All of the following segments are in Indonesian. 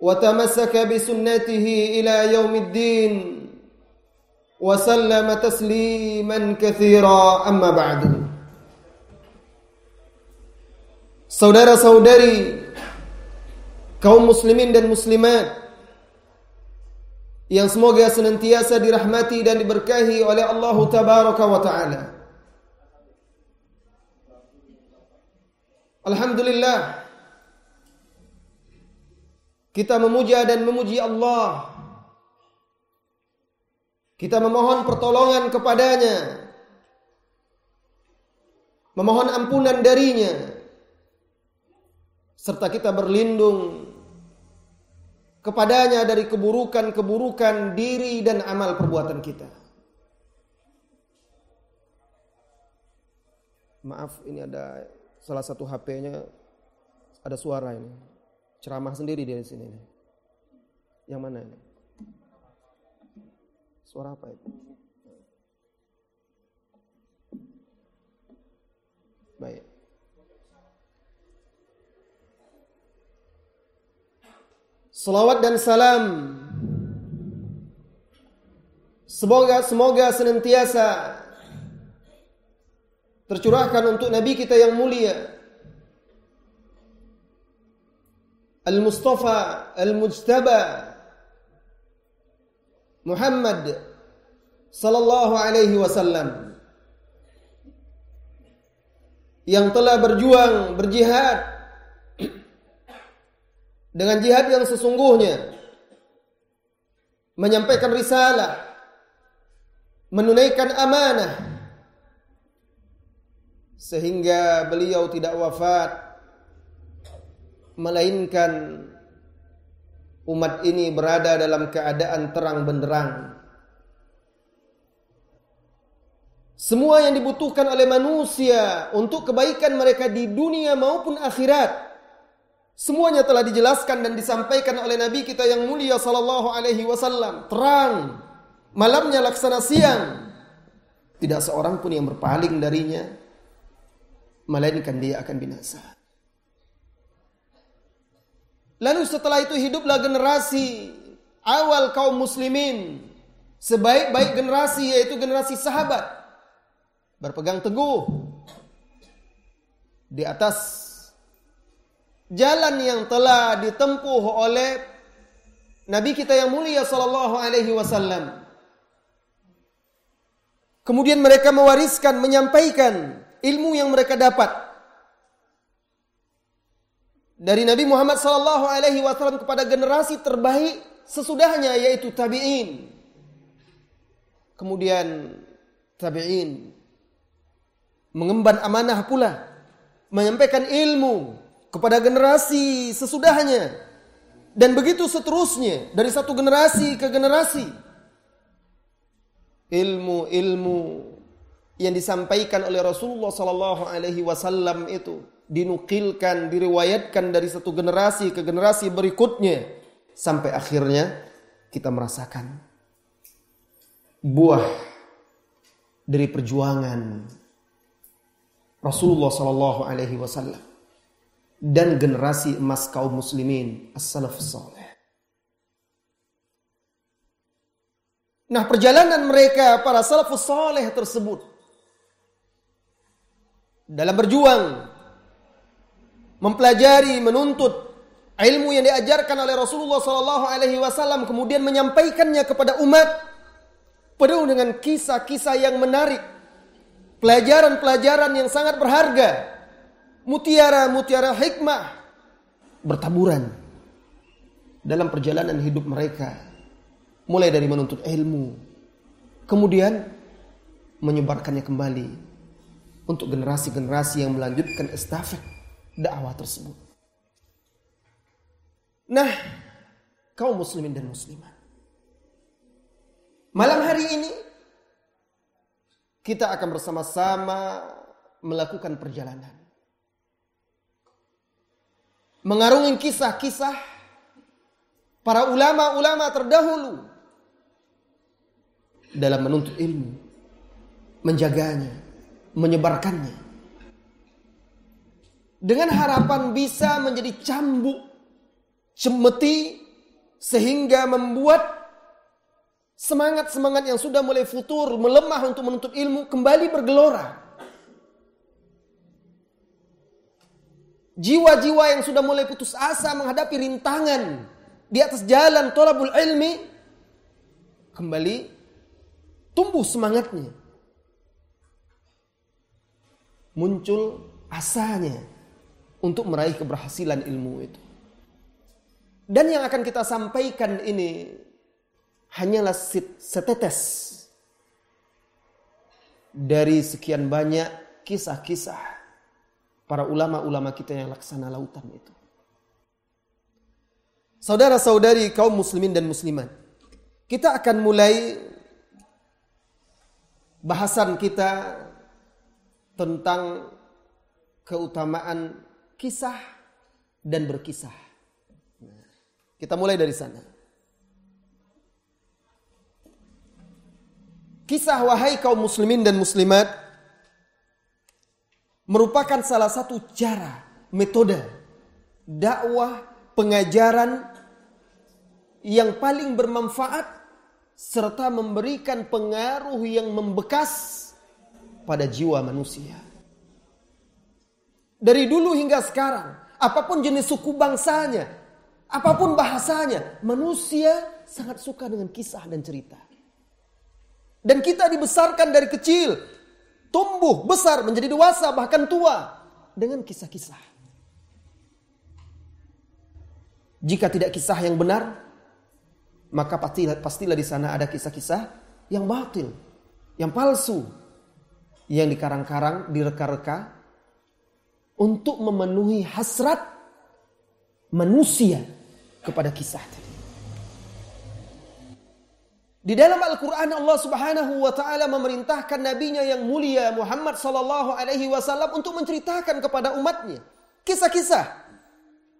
وتمسك بسنته إلى يوم الدين وسلم تسليما كثيرا أما بعد Saudara-saudari kaum muslimin dan muslimat yang semoga senantiasa dirahmati dan diberkahi oleh Allah tabaraka wa taala. Alhamdulillah kita memuja dan memuji Allah. Kita memohon pertolongan kepadanya. Memohon ampunan darinya. Serta kita berlindung kepadanya dari keburukan-keburukan diri dan amal perbuatan kita. Maaf, ini ada salah satu HP-nya ada suara ini ceramah sendiri di sini. Yang mana ini? Suara apa itu? Baik. Salawat dan salam Semoga semoga senantiasa tercurahkan untuk Nabi kita yang mulia Al-Mustafa Al-Mujtaba Muhammad sallallahu alaihi wasallam yang telah berjuang berjihad dengan jihad yang sesungguhnya. Menyampaikan risalah menunaikan amanah sehingga beliau tidak wafat melainkan umat ini berada dalam keadaan terang benderang. Semua yang dibutuhkan oleh manusia untuk kebaikan mereka di dunia maupun akhirat semuanya telah dijelaskan dan disampaikan oleh Nabi kita yang mulia sallallahu alaihi wasallam. Terang, malamnya laksana siang. Tidak seorang pun yang berpaling darinya melainkan dia akan binasa. Lalu setelah itu hiduplah generasi awal kaum muslimin. Sebaik-baik generasi yaitu generasi sahabat. Berpegang teguh di atas jalan yang telah ditempuh oleh Nabi kita yang mulia sallallahu alaihi wasallam. Kemudian mereka mewariskan, menyampaikan ilmu yang mereka dapat dari Nabi Muhammad sallallahu alaihi wasallam kepada generasi terbaik sesudahnya yaitu tabi'in. Kemudian tabi'in mengemban amanah pula menyampaikan ilmu kepada generasi sesudahnya dan begitu seterusnya dari satu generasi ke generasi ilmu-ilmu yang disampaikan oleh Rasulullah sallallahu alaihi wasallam itu dinukilkan, diriwayatkan dari satu generasi ke generasi berikutnya sampai akhirnya kita merasakan buah dari perjuangan Rasulullah Sallallahu Alaihi Wasallam dan generasi emas kaum muslimin as-salaf saleh. Nah perjalanan mereka para salafus saleh tersebut dalam berjuang mempelajari, menuntut ilmu yang diajarkan oleh Rasulullah Sallallahu Alaihi Wasallam kemudian menyampaikannya kepada umat penuh dengan kisah-kisah yang menarik, pelajaran-pelajaran yang sangat berharga, mutiara-mutiara hikmah bertaburan dalam perjalanan hidup mereka, mulai dari menuntut ilmu, kemudian menyebarkannya kembali untuk generasi-generasi yang melanjutkan estafet dakwah tersebut. Nah, kaum muslimin dan muslimat. Malam hari ini kita akan bersama-sama melakukan perjalanan. Mengarungi kisah-kisah para ulama-ulama terdahulu dalam menuntut ilmu, menjaganya, menyebarkannya. Dengan harapan bisa menjadi cambuk cemeti sehingga membuat semangat-semangat yang sudah mulai futur, melemah untuk menuntut ilmu kembali bergelora. Jiwa-jiwa yang sudah mulai putus asa menghadapi rintangan di atas jalan tolabul ilmi kembali tumbuh semangatnya. Muncul asanya untuk meraih keberhasilan ilmu itu. Dan yang akan kita sampaikan ini hanyalah setetes dari sekian banyak kisah-kisah para ulama-ulama kita yang laksana lautan itu. Saudara-saudari kaum muslimin dan muslimat, kita akan mulai bahasan kita tentang keutamaan kisah dan berkisah. Kita mulai dari sana. Kisah wahai kaum muslimin dan muslimat merupakan salah satu cara, metode dakwah, pengajaran yang paling bermanfaat serta memberikan pengaruh yang membekas pada jiwa manusia. Dari dulu hingga sekarang, apa pun jenis suku bangsanya, Apa pun bahasanya, manusia sangat suka dengan kisah dan cerita. Dan kita dibesarkan dari kecil, tumbuh, besar, menjadi dewasa, bahkan tua dengan kisah-kisah. Jika tidak kisah yang benar, maka pastilah, pastilah di sana ada kisah-kisah yang batil, yang palsu, yang dikarang-karang, direka-reka untuk memenuhi hasrat manusia kepada kisah tadi. Di dalam Al-Quran Allah subhanahu wa ta'ala memerintahkan nabinya yang mulia Muhammad sallallahu alaihi wasallam untuk menceritakan kepada umatnya. Kisah-kisah.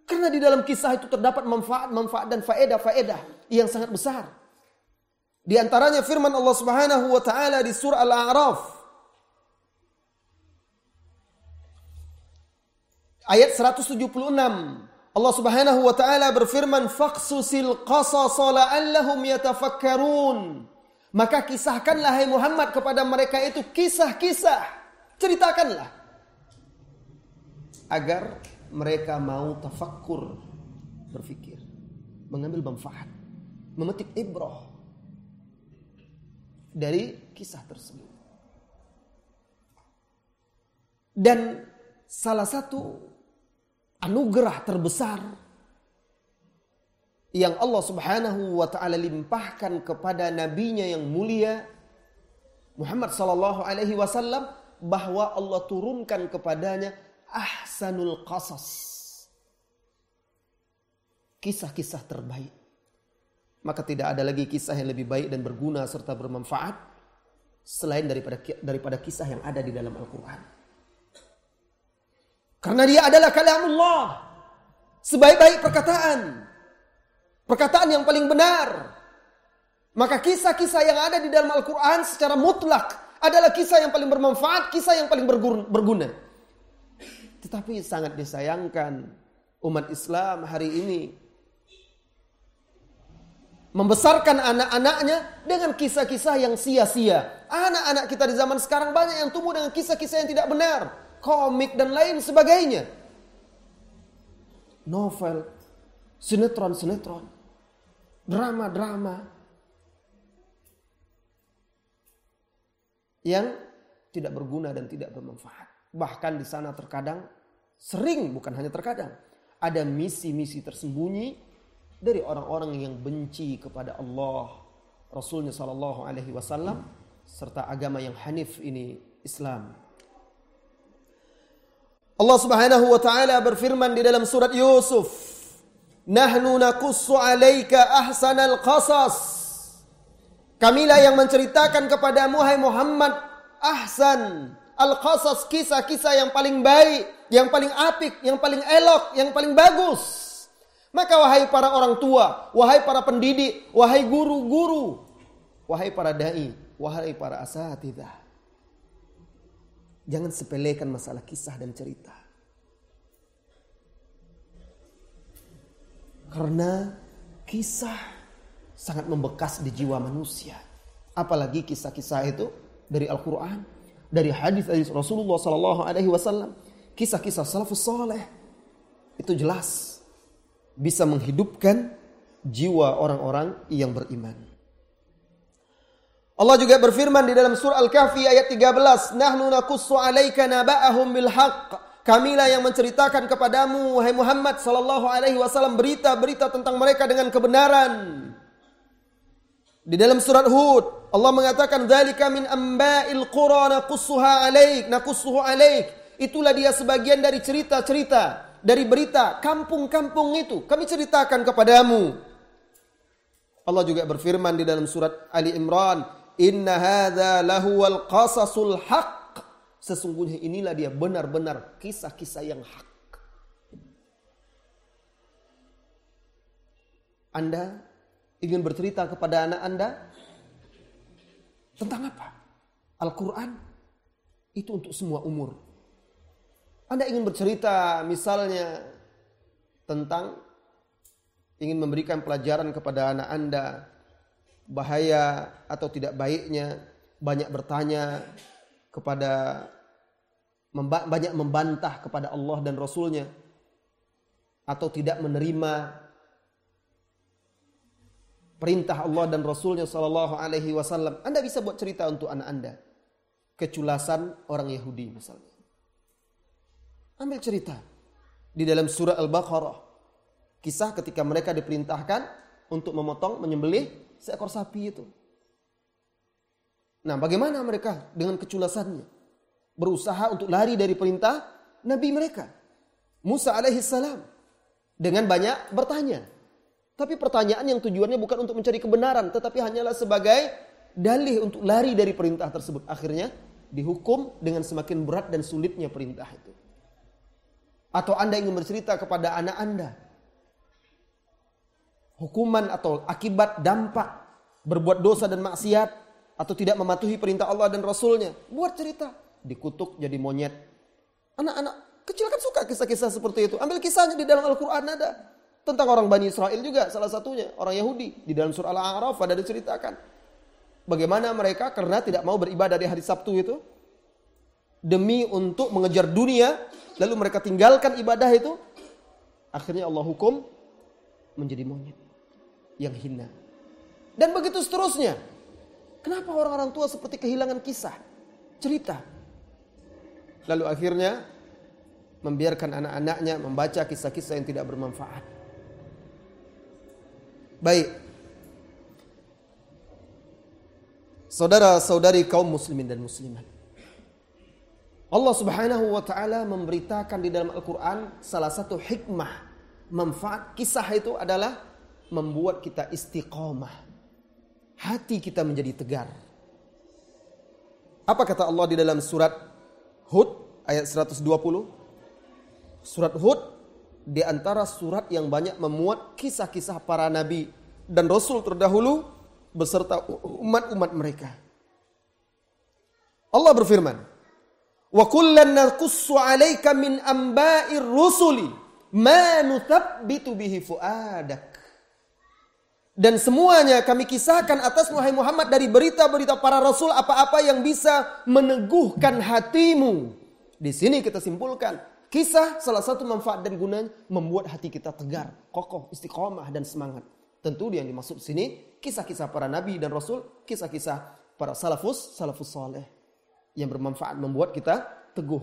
Karena di dalam kisah itu terdapat manfaat-manfaat dan faedah-faedah yang sangat besar. Di antaranya firman Allah subhanahu wa ta'ala di surah Al-A'raf. Ayat 176. Allah Subhanahu wa taala berfirman faqsusil qasas la'allahum yatafakkarun. Maka kisahkanlah hai Muhammad kepada mereka itu kisah-kisah. Ceritakanlah agar mereka mau tafakkur, berfikir, mengambil manfaat, memetik ibrah dari kisah tersebut. Dan salah satu anugerah terbesar yang Allah Subhanahu wa taala limpahkan kepada nabinya yang mulia Muhammad sallallahu alaihi wasallam bahwa Allah turunkan kepadanya ahsanul qasas. Kisah-kisah terbaik. Maka tidak ada lagi kisah yang lebih baik dan berguna serta bermanfaat selain daripada daripada kisah yang ada di dalam Al-Qur'an. Karena dia adalah kalamullah. Sebaik-baik perkataan. Perkataan yang paling benar. Maka kisah-kisah yang ada di dalam Al-Quran secara mutlak adalah kisah yang paling bermanfaat, kisah yang paling berguna. Tetapi sangat disayangkan umat Islam hari ini membesarkan anak-anaknya dengan kisah-kisah yang sia-sia. Anak-anak kita di zaman sekarang banyak yang tumbuh dengan kisah-kisah yang tidak benar komik dan lain sebagainya. Novel sinetron-sinetron, drama-drama yang tidak berguna dan tidak bermanfaat. Bahkan di sana terkadang sering bukan hanya terkadang ada misi-misi tersembunyi dari orang-orang yang benci kepada Allah, Rasulnya Shallallahu Alaihi Wasallam serta agama yang hanif ini Islam. Allah Subhanahu wa taala berfirman di dalam surat Yusuf, "Nahnu naqussu 'alaika ahsanal qasas." Kamilah yang menceritakan kepadamu hai Muhammad ahsan al-qasas kisah-kisah yang paling baik, yang paling apik, yang paling elok, yang paling bagus. Maka wahai para orang tua, wahai para pendidik, wahai guru-guru, wahai para dai, wahai para asatidah. Jangan sepelekan masalah kisah dan cerita. Karena kisah sangat membekas di jiwa manusia. Apalagi kisah-kisah itu dari Al-Quran, dari hadis Rasulullah Sallallahu Alaihi Wasallam, kisah-kisah salafus saleh itu jelas bisa menghidupkan jiwa orang-orang yang beriman. Allah juga berfirman di dalam surah Al-Kahfi ayat 13, "Nahnu naqussu 'alaika naba'ahum bil haqq." Kamilah yang menceritakan kepadamu wahai Muhammad sallallahu alaihi wasallam berita-berita tentang mereka dengan kebenaran. Di dalam surat Hud, Allah mengatakan, "Dzalika min amba'il qura naqussuha 'alaik, naqussuhu 'alaik." Itulah dia sebagian dari cerita-cerita, dari berita kampung-kampung itu. Kami ceritakan kepadamu. Allah juga berfirman di dalam surat Ali Imran, Inna hadza lahuwal qasasul haq. Sesungguhnya inilah dia benar-benar kisah-kisah yang hak. Anda ingin bercerita kepada anak Anda tentang apa? Al-Quran itu untuk semua umur. Anda ingin bercerita misalnya tentang ingin memberikan pelajaran kepada anak Anda bahaya atau tidak baiknya, banyak bertanya kepada banyak membantah kepada Allah dan Rasulnya atau tidak menerima perintah Allah dan Rasulnya Shallallahu Alaihi Wasallam. Anda bisa buat cerita untuk anak Anda. Keculasan orang Yahudi misalnya. Ambil cerita di dalam surah Al-Baqarah. Kisah ketika mereka diperintahkan untuk memotong, menyembelih seekor sapi itu. Nah, bagaimana mereka dengan keculasannya? Berusaha untuk lari dari perintah Nabi mereka. Musa alaihi salam. Dengan banyak bertanya. Tapi pertanyaan yang tujuannya bukan untuk mencari kebenaran. Tetapi hanyalah sebagai dalih untuk lari dari perintah tersebut. Akhirnya dihukum dengan semakin berat dan sulitnya perintah itu. Atau Anda ingin bercerita kepada anak Anda hukuman atau akibat dampak berbuat dosa dan maksiat atau tidak mematuhi perintah Allah dan Rasulnya. Buat cerita. Dikutuk jadi monyet. Anak-anak kecil kan suka kisah-kisah seperti itu. Ambil kisahnya di dalam Al-Quran ada. Tentang orang Bani Israel juga salah satunya. Orang Yahudi. Di dalam surah Al-A'raf ada diceritakan. Bagaimana mereka karena tidak mau beribadah di hari Sabtu itu. Demi untuk mengejar dunia. Lalu mereka tinggalkan ibadah itu. Akhirnya Allah hukum menjadi monyet yang hina. Dan begitu seterusnya. Kenapa orang-orang tua seperti kehilangan kisah, cerita. Lalu akhirnya membiarkan anak-anaknya membaca kisah-kisah yang tidak bermanfaat. Baik. Saudara-saudari kaum muslimin dan muslimat. Allah Subhanahu wa taala memberitakan di dalam Al-Qur'an salah satu hikmah manfaat kisah itu adalah membuat kita istiqomah. Hati kita menjadi tegar. Apa kata Allah di dalam surat Hud ayat 120? Surat Hud di antara surat yang banyak memuat kisah-kisah para nabi dan rasul terdahulu beserta umat-umat mereka. Allah berfirman, "Wa kullan naqussu 'alaika min amba'ir rusuli ma nuthabbitu bihi fuadak." Dan semuanya kami kisahkan atas wahai Muhammad dari berita-berita para rasul apa-apa yang bisa meneguhkan hatimu. Di sini kita simpulkan Kisah salah satu manfaat dan gunanya membuat hati kita tegar, kokoh, istiqomah dan semangat. Tentu yang dimaksud sini kisah-kisah para nabi dan rasul, kisah-kisah para salafus, salafus soleh yang bermanfaat membuat kita teguh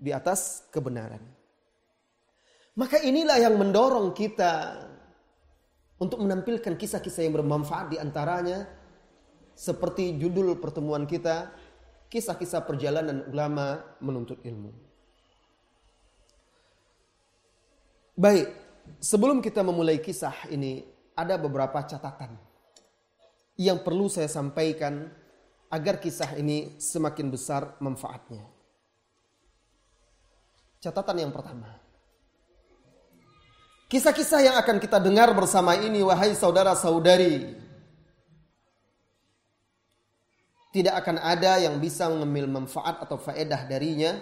di atas kebenaran. Maka inilah yang mendorong kita untuk menampilkan kisah-kisah yang bermanfaat di antaranya seperti judul pertemuan kita, kisah-kisah perjalanan ulama menuntut ilmu. Baik, sebelum kita memulai kisah ini, ada beberapa catatan yang perlu saya sampaikan agar kisah ini semakin besar manfaatnya. Catatan yang pertama. Kisah-kisah yang akan kita dengar bersama ini, wahai saudara-saudari, tidak akan ada yang bisa mengambil manfaat atau faedah darinya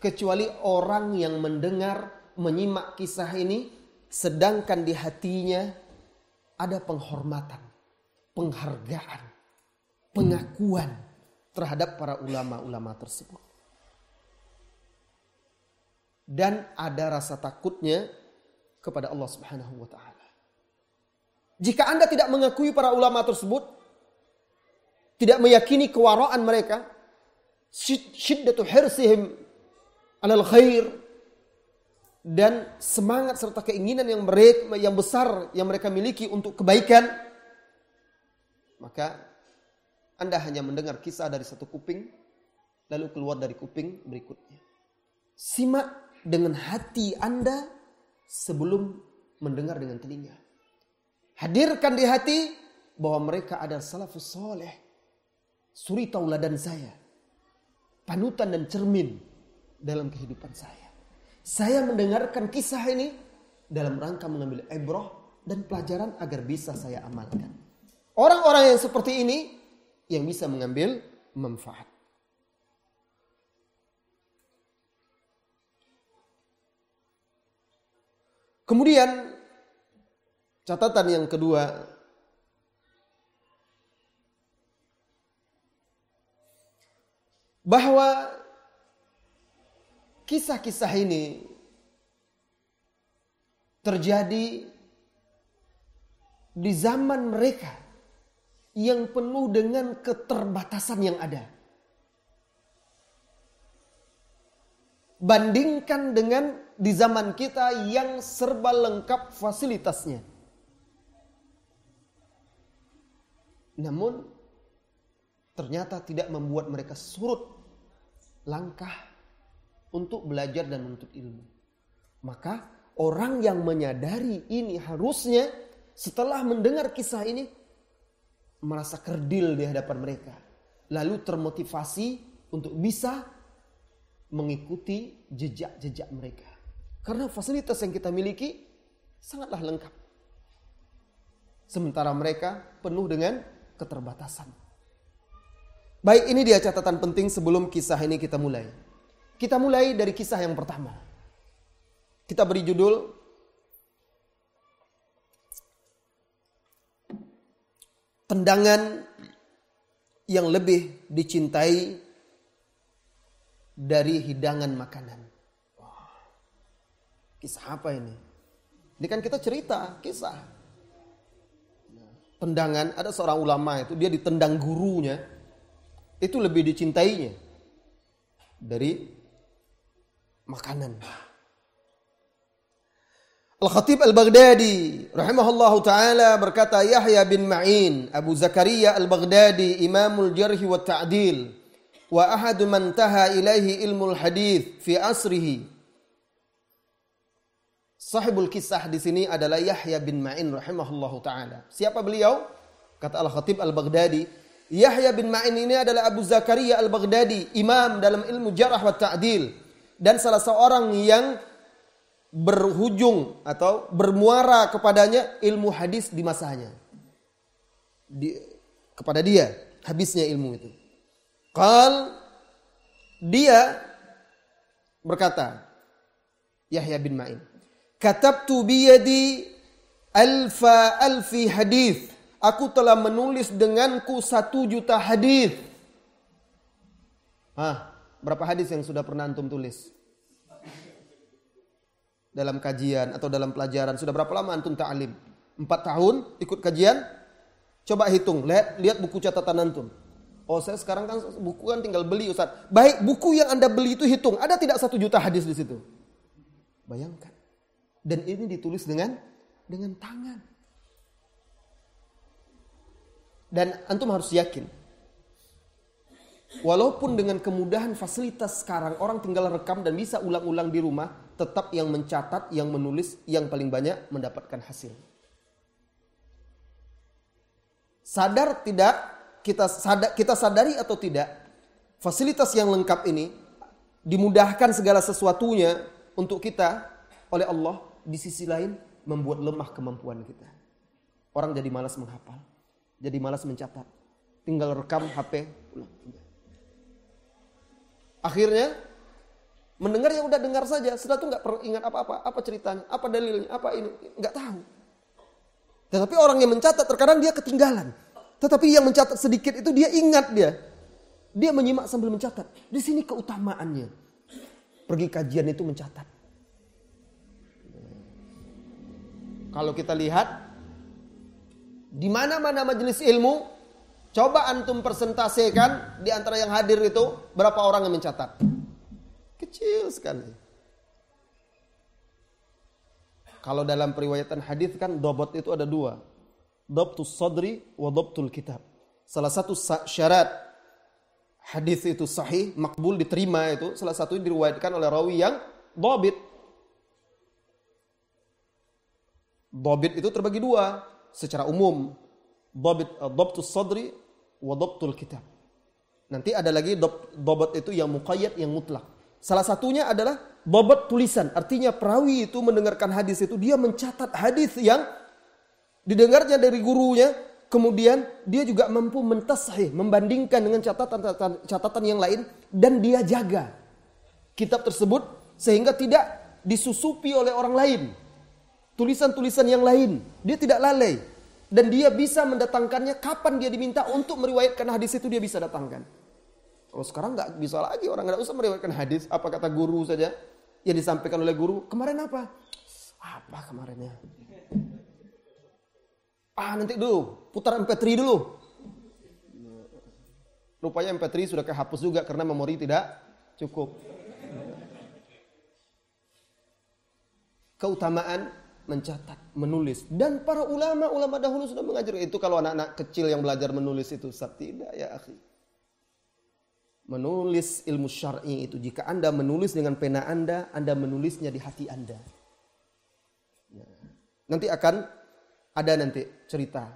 kecuali orang yang mendengar menyimak kisah ini sedangkan di hatinya ada penghormatan, penghargaan, pengakuan terhadap para ulama-ulama tersebut. Dan ada rasa takutnya kepada Allah Subhanahu wa taala. Jika Anda tidak mengakui para ulama tersebut, tidak meyakini kewaraan mereka, syiddatu hirsihim alal khair, dan semangat serta keinginan yang mereka yang besar yang mereka miliki untuk kebaikan maka Anda hanya mendengar kisah dari satu kuping lalu keluar dari kuping berikutnya simak dengan hati Anda sebelum mendengar dengan telinga hadirkan di hati bahwa mereka adalah salafus soleh suri tauladan saya panutan dan cermin dalam kehidupan saya saya mendengarkan kisah ini dalam rangka mengambil ibroh dan pelajaran agar bisa saya amalkan. Orang-orang yang seperti ini yang bisa mengambil manfaat. Kemudian catatan yang kedua bahwa Kisah-kisah ini terjadi di zaman mereka yang penuh dengan keterbatasan yang ada. Bandingkan dengan di zaman kita yang serba lengkap fasilitasnya. Namun ternyata tidak membuat mereka surut langkah untuk belajar dan menuntut ilmu. Maka orang yang menyadari ini harusnya setelah mendengar kisah ini merasa kerdil di hadapan mereka. Lalu termotivasi untuk bisa mengikuti jejak-jejak mereka. Karena fasilitas yang kita miliki sangatlah lengkap. Sementara mereka penuh dengan keterbatasan. Baik ini dia catatan penting sebelum kisah ini kita mulai. Kita mulai dari kisah yang pertama. Kita beri judul Tendangan yang lebih dicintai dari hidangan makanan. Kisah apa ini? Ini kan kita cerita, kisah. Tendangan, ada seorang ulama itu, dia ditendang gurunya. Itu lebih dicintainya dari makanan. Al-Khatib Al-Baghdadi rahimahullah taala berkata Yahya bin Ma'in Abu Zakaria Al-Baghdadi Imamul Jarh wa Ta'dil wa ahadu man taha ilaihi ilmul hadith fi asrihi Sahibul kisah di sini adalah Yahya bin Ma'in rahimahullah taala. Siapa beliau? Kata Al-Khatib Al-Baghdadi, Yahya bin Ma'in ini adalah Abu Zakaria Al-Baghdadi, imam dalam ilmu jarah wa ta'dil dan salah seorang yang berhujung atau bermuara kepadanya ilmu hadis di masanya. Di, kepada dia habisnya ilmu itu. Kal dia berkata Yahya bin Ma'in, "Katabtu biyadi alfa alfi hadis. Aku telah menulis denganku satu juta hadis." Hah, Berapa hadis yang sudah pernah antum tulis? dalam kajian atau dalam pelajaran. Sudah berapa lama antum ta'lim? Empat tahun ikut kajian? Coba hitung, lihat, lihat buku catatan antum. Oh saya sekarang kan buku kan tinggal beli Ustaz. Baik, buku yang Anda beli itu hitung. Ada tidak satu juta hadis di situ? Bayangkan. Dan ini ditulis dengan dengan tangan. Dan antum harus yakin. Walaupun dengan kemudahan fasilitas sekarang orang tinggal rekam dan bisa ulang-ulang di rumah, tetap yang mencatat, yang menulis, yang paling banyak mendapatkan hasil. Sadar tidak kita sadar, kita sadari atau tidak, fasilitas yang lengkap ini dimudahkan segala sesuatunya untuk kita oleh Allah di sisi lain membuat lemah kemampuan kita. Orang jadi malas menghafal, jadi malas mencatat. Tinggal rekam HP, Akhirnya mendengar ya udah dengar saja, setelah itu nggak perlu ingat apa-apa, apa ceritanya, apa dalilnya, apa ini, nggak tahu. Tetapi orang yang mencatat terkadang dia ketinggalan. Tetapi yang mencatat sedikit itu dia ingat dia. Dia menyimak sambil mencatat. Di sini keutamaannya. Pergi kajian itu mencatat. Kalau kita lihat di mana-mana majelis ilmu, coba antum persentasekan di antara yang hadir itu berapa orang yang mencatat. Kecil sekali. Kalau dalam periwayatan hadis kan dobot itu ada dua. Dobtus sadri wa dobtul kitab. Salah satu syarat hadis itu sahih, makbul diterima itu salah satu diriwayatkan oleh rawi yang dobit Dobit itu terbagi dua secara umum. Dobit, uh, dobtus sadri wa dobtul kitab. Nanti ada lagi dob, dobot itu yang muqayyad, yang mutlak. Salah satunya adalah bobot tulisan. Artinya perawi itu mendengarkan hadis itu, dia mencatat hadis yang didengarnya dari gurunya, kemudian dia juga mampu mentasahih, membandingkan dengan catatan catatan yang lain dan dia jaga kitab tersebut sehingga tidak disusupi oleh orang lain tulisan-tulisan yang lain. Dia tidak lalai. Dan dia bisa mendatangkannya kapan dia diminta untuk meriwayatkan hadis itu dia bisa datangkan. Kalau sekarang nggak bisa lagi. Orang nggak usah meriwayatkan hadis. Apa kata guru saja yang disampaikan oleh guru. Kemarin apa? Apa kemarinnya? Ah nanti dulu. Putar MP3 dulu. Rupanya MP3 sudah kehapus juga karena memori tidak cukup. Keutamaan mencatat, menulis. Dan para ulama-ulama dahulu sudah mengajar itu kalau anak-anak kecil yang belajar menulis itu Ustaz. Tidak ya akhi. Menulis ilmu syar'i itu jika Anda menulis dengan pena Anda, Anda menulisnya di hati Anda. Ya. Nanti akan ada nanti cerita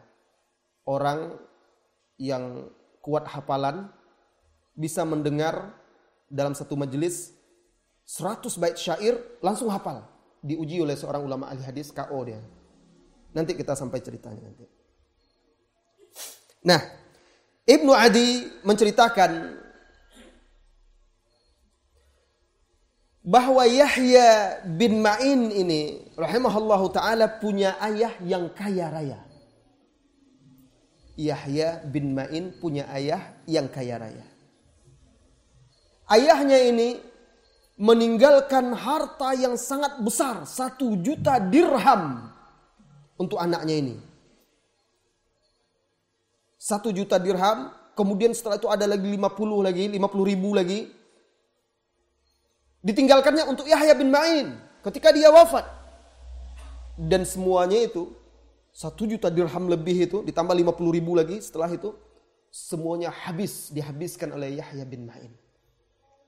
orang yang kuat hafalan bisa mendengar dalam satu majelis 100 bait syair langsung hafal diuji oleh seorang ulama ahli hadis KO dia. Nanti kita sampai ceritanya nanti. Nah, Ibnu Adi menceritakan bahwa Yahya bin Ma'in ini rahimahullahu taala punya ayah yang kaya raya. Yahya bin Ma'in punya ayah yang kaya raya. Ayahnya ini meninggalkan harta yang sangat besar, satu juta dirham untuk anaknya ini. Satu juta dirham, kemudian setelah itu ada lagi lima puluh lagi, lima puluh ribu lagi. Ditinggalkannya untuk Yahya bin Ma'in ketika dia wafat. Dan semuanya itu, satu juta dirham lebih itu, ditambah lima puluh ribu lagi setelah itu, semuanya habis, dihabiskan oleh Yahya bin Ma'in.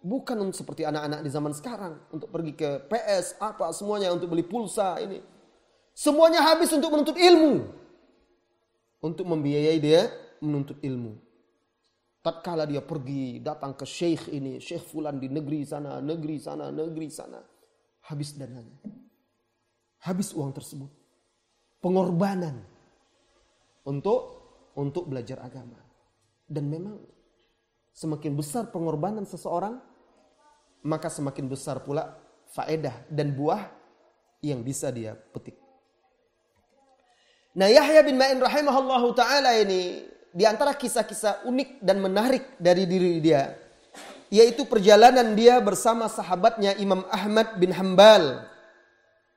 Bukan seperti anak-anak di zaman sekarang untuk pergi ke PS apa semuanya untuk beli pulsa ini. Semuanya habis untuk menuntut ilmu. Untuk membiayai dia menuntut ilmu. Tatkala dia pergi datang ke syekh ini, syekh fulan di negeri sana, negeri sana, negeri sana. Habis dananya. Habis uang tersebut. Pengorbanan untuk untuk belajar agama. Dan memang semakin besar pengorbanan seseorang, maka semakin besar pula faedah dan buah yang bisa dia petik. Nah Yahya bin Ma'in rahimahullahu ta'ala ini di antara kisah-kisah unik dan menarik dari diri dia yaitu perjalanan dia bersama sahabatnya Imam Ahmad bin Hambal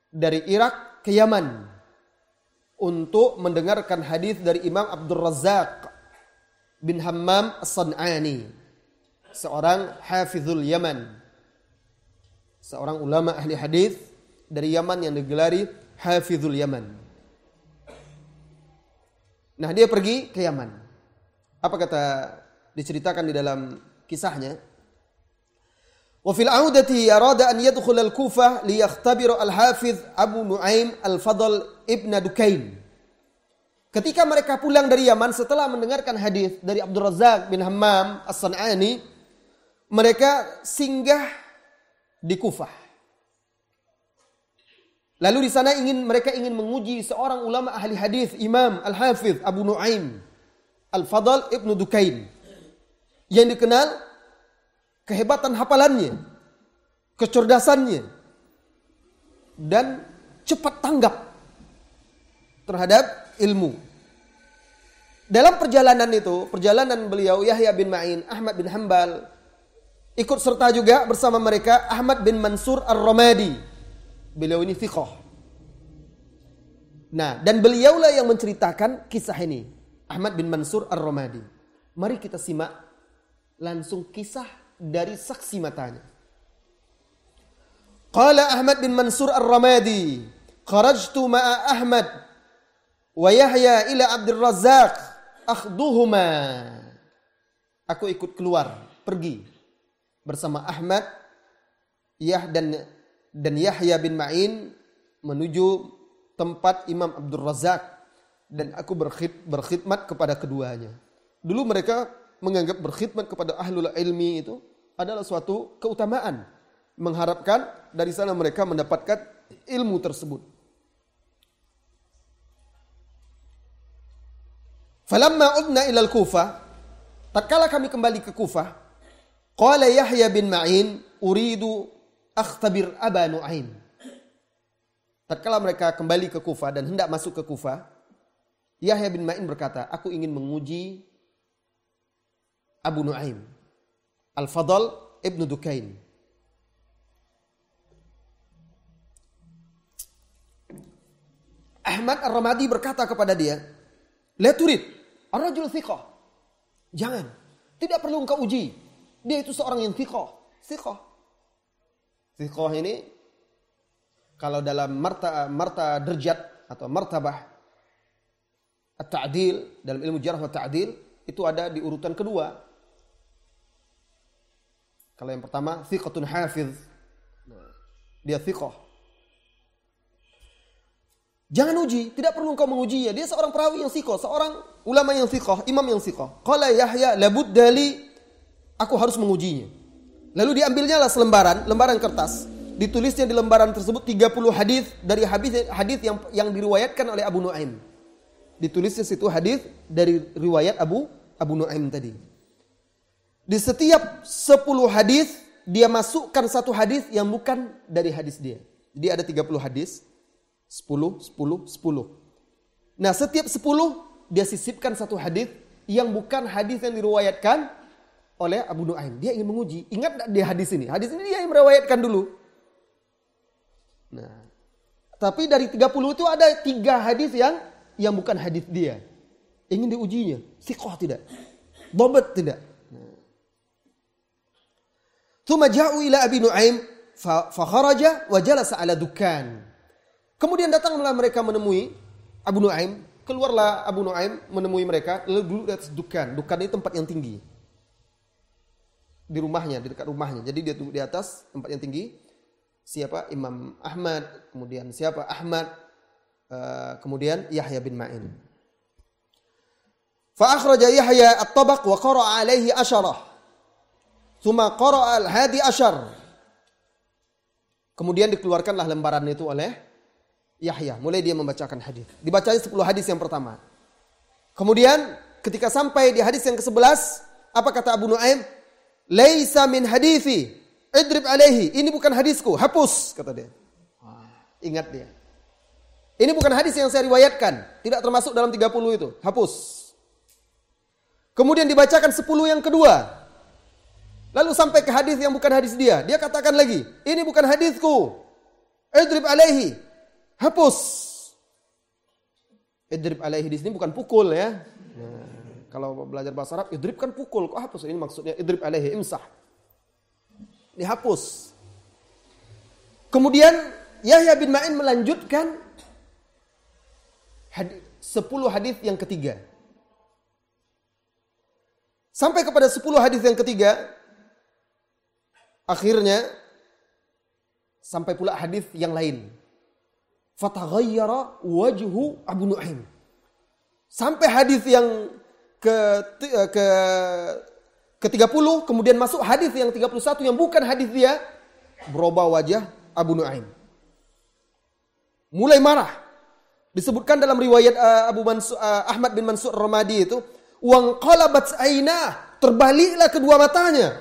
dari Irak ke Yaman untuk mendengarkan hadis dari Imam Abdul Razak bin Hammam As-San'ani, seorang hafizul Yaman. Seorang ulama ahli hadis dari Yaman yang digelari Hafizul Yaman. Nah, dia pergi ke Yaman. Apa kata diceritakan di dalam kisahnya? Wa fil audati arada an yadkhul al-Kufah li yakhtabir al-Hafiz Abu Nuaim al-Fadl ibn Dukain. Ketika mereka pulang dari Yaman setelah mendengarkan hadis dari Abdul Razak bin Hammam As-San'ani, mereka singgah di Kufah. Lalu di sana ingin mereka ingin menguji seorang ulama ahli hadis Imam Al-Hafiz Abu Nuaim Al-Fadl Ibnu Dukain yang dikenal kehebatan hafalannya, kecerdasannya, dan cepat tanggap terhadap ilmu. Dalam perjalanan itu, perjalanan beliau Yahya bin Ma'in, Ahmad bin Hambal, ikut serta juga bersama mereka Ahmad bin Mansur Ar-Ramadi. Beliau ini fiqh. Nah, dan beliaulah yang menceritakan kisah ini. Ahmad bin Mansur Ar-Ramadi. Mari kita simak langsung kisah dari saksi matanya. Qala Ahmad bin Mansur Ar-Ramadi, kharajtu ma'a Ahmad wa Yahya ila Abdul Razzaq akhduhuma. Aku ikut keluar, pergi bersama Ahmad Yah dan dan Yahya bin Ma'in menuju tempat Imam Abdul Razak dan aku berkhid, berkhidmat kepada keduanya. Dulu mereka menganggap berkhidmat kepada ahlul ilmi itu adalah suatu keutamaan. Mengharapkan dari sana mereka mendapatkan ilmu tersebut. Falamma udna ilal Kufah, tatkala kami kembali ke Kufah, qala Yahya bin Ma'in uridu akhtabir Aba Nu'aim. Tatkala mereka kembali ke Kufah dan hendak masuk ke Kufah, Yahya bin Ma'in berkata, aku ingin menguji Abu Nuaim. Al-Fadl Ibnu Dukain. Ahmad Ar-Ramadi berkata kepada dia, La turid, ar-rajul thiqah. Jangan, tidak perlu engkau uji. Dia itu seorang yang thiqah. Thiqah. Thiqah ini kalau dalam marta marta derjat atau martabah at-ta'dil dalam ilmu jarh wa ta'dil itu ada di urutan kedua kalau yang pertama, thiqatun hafiz. Dia thiqah. Jangan uji, tidak perlu engkau menguji ya. Dia seorang perawi yang thiqah, seorang ulama yang thiqah, imam yang thiqah. Qala Yahya labud dali aku harus mengujinya. Lalu diambilnya lah selembaran, lembaran kertas. Ditulisnya di lembaran tersebut 30 hadis dari hadis hadis yang yang diriwayatkan oleh Abu Nuaim. Ditulisnya situ hadis dari riwayat Abu Abu Nuaim tadi. Di setiap 10 hadis dia masukkan satu hadis yang bukan dari hadis dia. Jadi ada 30 hadis, 10, 10, 10. Nah, setiap 10 dia sisipkan satu hadis yang bukan hadis yang diriwayatkan oleh Abu Nuaim. Dia ingin menguji. Ingat di hadis ini? Hadis ini dia yang meriwayatkan dulu. Nah, tapi dari 30 itu ada tiga hadis yang yang bukan hadis dia. Ingin diujinya. Sikoh tidak. Dobat tidak. Thumma ja'u ila Abi Nuaim fa kharaja wa jalasa ala dukkan. Kemudian datanglah mereka menemui Abu Nuaim, keluarlah Abu Nuaim menemui mereka lalu duduk di dukan. Dukan itu tempat yang tinggi. Di rumahnya, di dekat rumahnya. Jadi dia duduk di atas tempat yang tinggi. Siapa? Imam Ahmad, kemudian siapa? Ahmad, uh, kemudian Yahya bin Ma'in. Fa akhraja Yahya at-tabaq wa qara'a alaihi asyarah. Thumma qara'a. Kemudian dikeluarkanlah lembaran itu oleh Yahya. Mulai dia membacakan hadis. Dibacanya 10 hadis yang pertama. Kemudian ketika sampai di hadis yang ke-11, apa kata Abu Nuaim? Laisa min hadithi. Idrib alaihi. Ini bukan hadisku. Hapus, kata dia. Ingat dia. Ini bukan hadis yang saya riwayatkan. Tidak termasuk dalam 30 itu. Hapus. Kemudian dibacakan 10 yang kedua. Lalu sampai ke hadis yang bukan hadis dia. Dia katakan lagi, ini bukan hadisku. Idrib alaihi. hapus. Idrib alaihi di sini bukan pukul ya. Nah, kalau belajar bahasa Arab, idrib kan pukul, kok hapus? Ini maksudnya idrib alaihi imsah. Dihapus. Kemudian Yahya bin Ma'in melanjutkan hadis, 10 hadis yang ketiga. Sampai kepada 10 hadis yang ketiga, akhirnya sampai pula hadis yang lain. Fataghayyara wajhu Abu Nu'aim. Sampai hadis yang ke ke ke-30 kemudian masuk hadis yang 31 yang bukan hadis dia berubah wajah Abu Nu'aim. Mulai marah. Disebutkan dalam riwayat uh, Abu Mansur, uh, Ahmad bin Mansur Ramadi itu Wang qalabat aina, terbaliklah kedua matanya.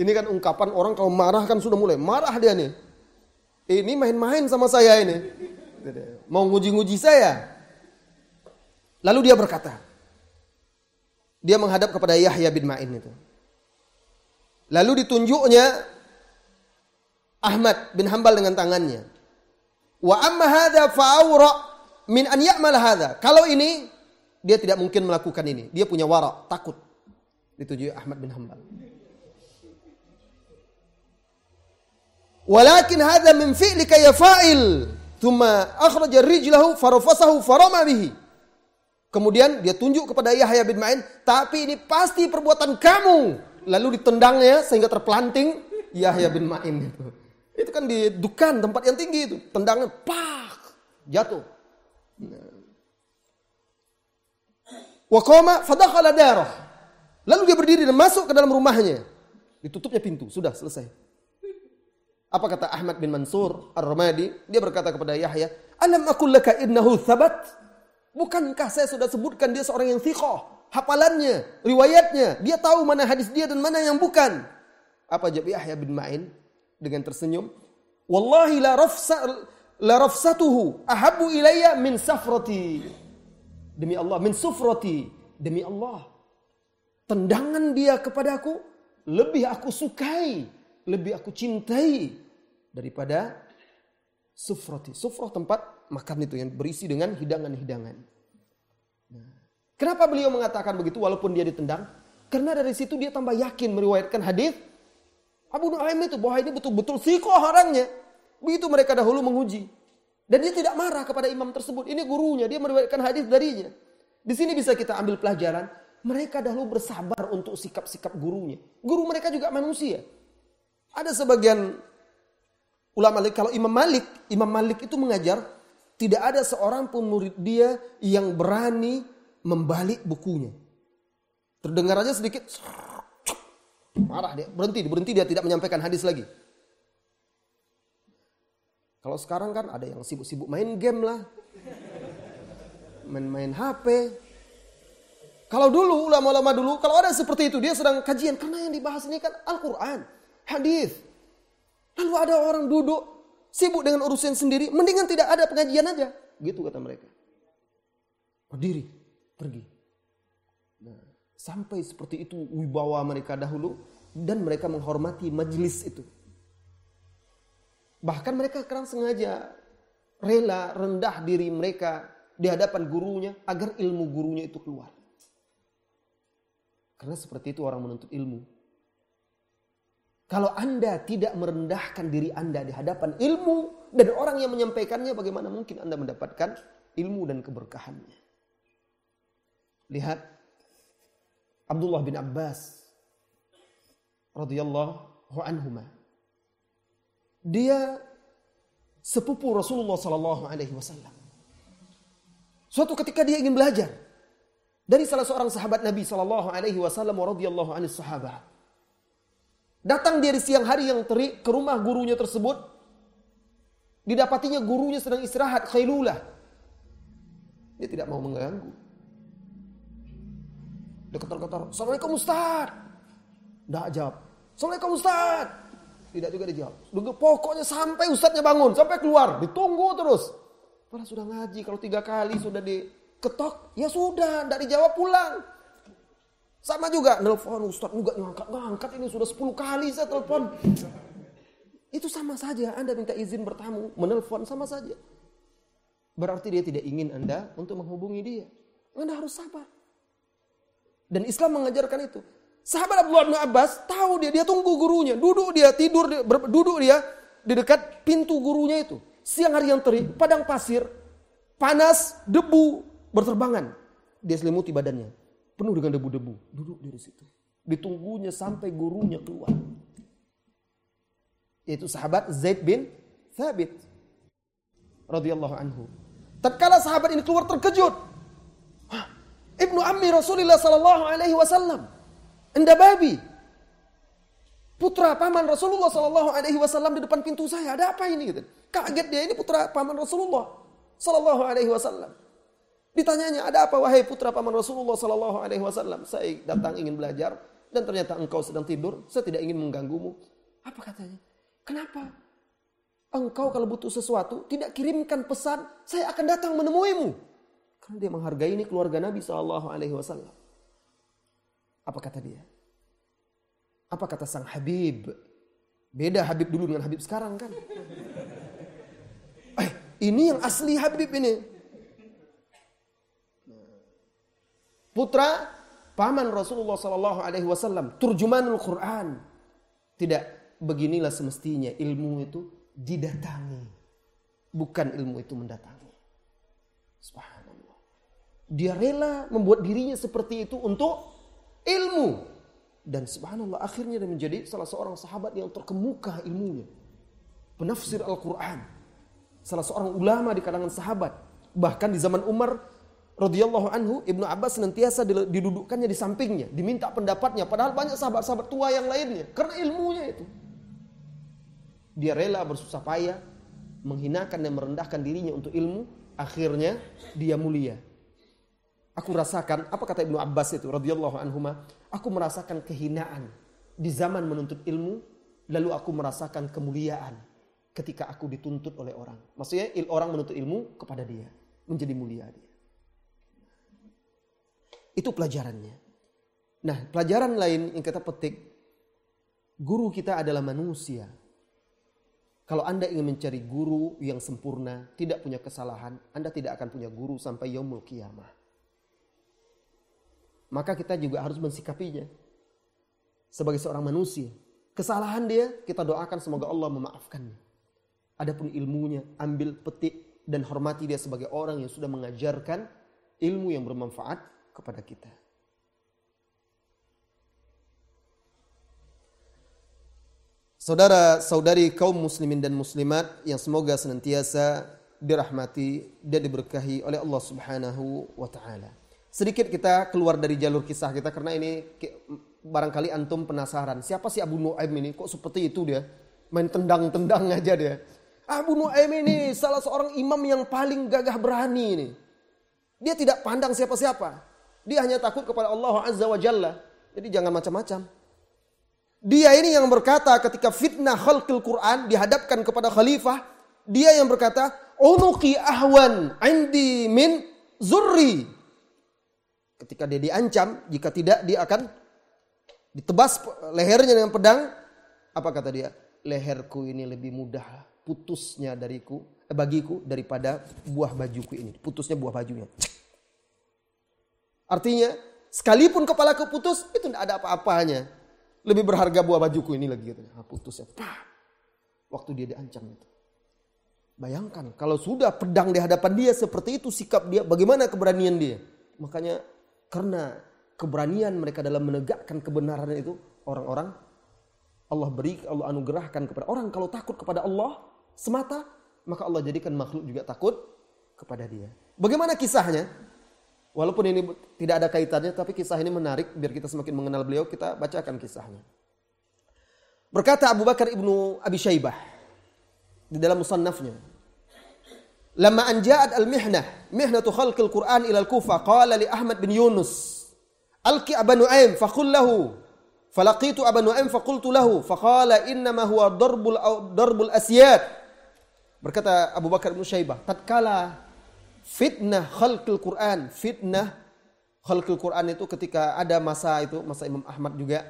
Ini kan ungkapan orang kalau marah kan sudah mulai marah dia nih. Ini main-main sama saya ini. Mau nguji-nguji saya. Lalu dia berkata. Dia menghadap kepada Yahya bin Ma'in itu. Lalu ditunjuknya Ahmad bin Hambal dengan tangannya. Wa amma hadha fa'awra min an ya'mal hadha. Kalau ini dia tidak mungkin melakukan ini. Dia punya warak, takut. Ditunjuk Ahmad bin Hanbal. Walakin hadha min fi'lika ya fa'il. Thumma akhraja rijlahu farafasahu farama bihi. Kemudian dia tunjuk kepada Yahya bin Ma'in, tapi ini pasti perbuatan kamu. Lalu ditendangnya sehingga terpelanting Yahya bin Ma'in itu. Itu kan di Dukan tempat yang tinggi itu, tendangnya pak jatuh. Wakoma fadakhala darah. Lalu dia berdiri dan masuk ke dalam rumahnya. Ditutupnya pintu, sudah selesai. Apa kata Ahmad bin Mansur Ar-Ramadi? Dia berkata kepada Yahya, "Alam akul laka innahu thabat?" Bukankah saya sudah sebutkan dia seorang yang thiqah, hafalannya, riwayatnya, dia tahu mana hadis dia dan mana yang bukan. Apa jawab Yahya bin Ma'in dengan tersenyum? Wallahi la rafsa la rafsatuhu ahabu ilayya min safrati. Demi Allah, min sufrati. Demi Allah. Tendangan dia kepadaku lebih aku sukai, lebih aku cintai daripada sufrati. Sufrah tempat makan itu yang berisi dengan hidangan-hidangan. Nah, kenapa beliau mengatakan begitu walaupun dia ditendang? Karena dari situ dia tambah yakin meriwayatkan hadis Abu Nuaim itu bahwa ini betul-betul sikoh orangnya. Begitu mereka dahulu menguji. Dan dia tidak marah kepada imam tersebut. Ini gurunya, dia meriwayatkan hadis darinya. Di sini bisa kita ambil pelajaran. Mereka dahulu bersabar untuk sikap-sikap gurunya. Guru mereka juga manusia. Ada sebagian ulama Malik, kalau Imam Malik, Imam Malik itu mengajar, tidak ada seorang pun murid dia yang berani membalik bukunya. Terdengar aja sedikit, marah dia, berhenti, berhenti dia tidak menyampaikan hadis lagi. Kalau sekarang kan ada yang sibuk-sibuk main game lah. Main-main HP. Kalau dulu, ulama-ulama dulu, kalau ada seperti itu, dia sedang kajian. Karena yang dibahas ini kan Al-Quran, hadis. Lalu ada orang duduk, sibuk dengan urusan sendiri, mendingan tidak ada pengajian aja. Gitu kata mereka. Berdiri, pergi. Nah, sampai seperti itu wibawa mereka dahulu, dan mereka menghormati majelis itu. Bahkan mereka kerang sengaja rela rendah diri mereka di hadapan gurunya agar ilmu gurunya itu keluar. Karena seperti itu orang menuntut ilmu. Kalau Anda tidak merendahkan diri Anda di hadapan ilmu dan orang yang menyampaikannya, bagaimana mungkin Anda mendapatkan ilmu dan keberkahannya? Lihat Abdullah bin Abbas radhiyallahu anhumah dia sepupu Rasulullah Sallallahu Alaihi Wasallam. Suatu ketika dia ingin belajar dari salah seorang sahabat Nabi Sallallahu Alaihi Wasallam radhiyallahu anhu sahabat. Datang dia di siang hari yang terik ke rumah gurunya tersebut. Didapatinya gurunya sedang istirahat khailulah. Dia tidak mau mengganggu. Dia ketar-ketar, Assalamualaikum Ustaz. Tidak jawab. Assalamualaikum Ustaz. Tidak juga dijawab. Tunggu pokoknya sampai ustadznya bangun, sampai keluar, ditunggu terus. Padahal sudah ngaji, kalau tiga kali sudah diketok, ya sudah, tidak dijawab pulang. Sama juga, nelfon ustadz juga ngangkat, ngangkat ini sudah sepuluh kali saya telepon. Itu sama saja. Anda minta izin bertamu, menelpon sama saja. Berarti dia tidak ingin Anda untuk menghubungi dia. Anda harus sabar. Dan Islam mengajarkan itu. Sahabat Abdullah bin Abbas tahu dia, dia tunggu gurunya. Duduk dia, tidur, dia, duduk dia di dekat pintu gurunya itu. Siang hari yang terik, padang pasir, panas, debu, berterbangan. Dia selimuti badannya. Penuh dengan debu-debu. Duduk di situ. Ditunggunya sampai gurunya keluar yaitu sahabat Zaid bin Thabit radhiyallahu anhu. Tatkala sahabat ini keluar terkejut. Ibnu Ammi Rasulullah sallallahu alaihi wasallam. Anda babi. Putra paman Rasulullah sallallahu alaihi wasallam di depan pintu saya. Ada apa ini. Kaget dia ini putra paman Rasulullah sallallahu alaihi wasallam. Ditanyanya, "Ada apa wahai putra paman Rasulullah sallallahu alaihi wasallam?" Saya datang ingin belajar dan ternyata engkau sedang tidur, saya tidak ingin mengganggumu. Apa katanya? Kenapa? Engkau kalau butuh sesuatu tidak kirimkan pesan, saya akan datang menemuimu. Karena dia menghargai ini keluarga Nabi Shallallahu Alaihi Wasallam. Apa kata dia? Apa kata sang Habib? Beda Habib dulu dengan Habib sekarang kan? Eh, ini yang asli Habib ini. Putra paman Rasulullah Sallallahu Alaihi Wasallam, turjumanul Quran. Tidak beginilah semestinya ilmu itu didatangi. Bukan ilmu itu mendatangi. Subhanallah. Dia rela membuat dirinya seperti itu untuk ilmu. Dan subhanallah akhirnya dia menjadi salah seorang sahabat yang terkemuka ilmunya. Penafsir Al-Quran. Salah seorang ulama di kalangan sahabat. Bahkan di zaman Umar radhiyallahu anhu Ibnu Abbas senantiasa didudukkannya di sampingnya, diminta pendapatnya padahal banyak sahabat-sahabat tua yang lainnya karena ilmunya itu. Dia rela bersusah payah, menghinakan dan merendahkan dirinya untuk ilmu, akhirnya dia mulia. Aku rasakan, apa kata Ibnu Abbas itu radhiyallahu anhuma, aku merasakan kehinaan di zaman menuntut ilmu, lalu aku merasakan kemuliaan ketika aku dituntut oleh orang. Maksudnya orang menuntut ilmu kepada dia, menjadi mulia dia. Itu pelajarannya. Nah, pelajaran lain yang kita petik, guru kita adalah manusia kalau Anda ingin mencari guru yang sempurna, tidak punya kesalahan, Anda tidak akan punya guru sampai yaumul kiamah. Maka kita juga harus mensikapinya sebagai seorang manusia. Kesalahan dia, kita doakan semoga Allah memaafkannya. Adapun ilmunya, ambil petik dan hormati dia sebagai orang yang sudah mengajarkan ilmu yang bermanfaat kepada kita. Saudara-saudari kaum muslimin dan muslimat yang semoga senantiasa dirahmati dan diberkahi oleh Allah Subhanahu wa taala. Sedikit kita keluar dari jalur kisah kita karena ini barangkali antum penasaran, siapa sih Abu Nuaim ini? Kok seperti itu dia? Main tendang-tendang aja dia. Abu Nuaim ini salah seorang imam yang paling gagah berani ini. Dia tidak pandang siapa-siapa. Dia hanya takut kepada Allah Azza wa Jalla. Jadi jangan macam-macam. Dia ini yang berkata ketika fitnah khalqil Quran dihadapkan kepada khalifah, dia yang berkata, "Unuki ahwan indi min zurri." Ketika dia diancam, jika tidak dia akan ditebas lehernya dengan pedang. Apa kata dia? Leherku ini lebih mudah putusnya dariku eh, bagiku daripada buah bajuku ini. Putusnya buah bajunya. Artinya, sekalipun kepalaku putus, itu tidak ada apa-apanya lebih berharga buah bajuku ini lagi gitu. Putus ya. Waktu dia diancam itu. Bayangkan kalau sudah pedang di hadapan dia seperti itu sikap dia, bagaimana keberanian dia? Makanya karena keberanian mereka dalam menegakkan kebenaran itu, orang-orang Allah beri, Allah anugerahkan kepada orang kalau takut kepada Allah semata, maka Allah jadikan makhluk juga takut kepada dia. Bagaimana kisahnya? Walaupun ini tidak ada kaitannya, tapi kisah ini menarik. Biar kita semakin mengenal beliau, kita bacakan kisahnya. Berkata Abu Bakar ibnu Abi Syaibah di dalam musannafnya. Lama anja'at al-mihnah, mihnatu khalqil Qur'an ila al-Kufa, qala li Ahmad bin Yunus, alki Aba Nu'aim faqul lahu. Falaqitu Aba Nu'aim faqultu lahu, faqala innama huwa darbul darbul asyad. Berkata Abu Bakar bin Syaibah, tatkala fitnah khalqil Quran, fitnah khalqil Quran itu ketika ada masa itu, masa Imam Ahmad juga